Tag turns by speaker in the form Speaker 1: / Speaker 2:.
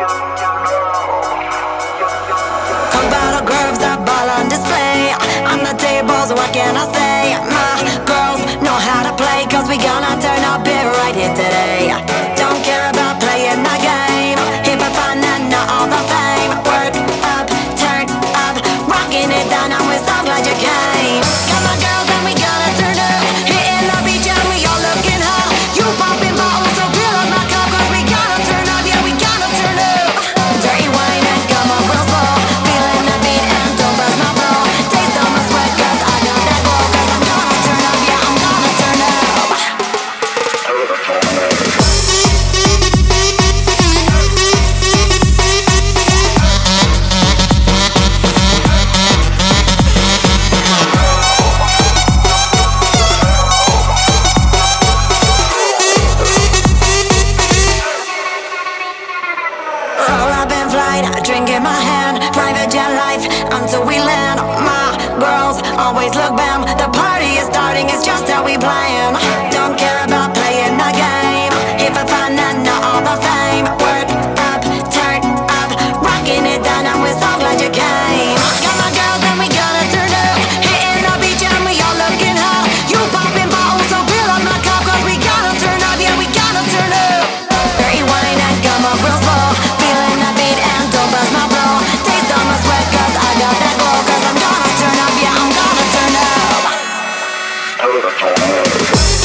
Speaker 1: you. always look Hey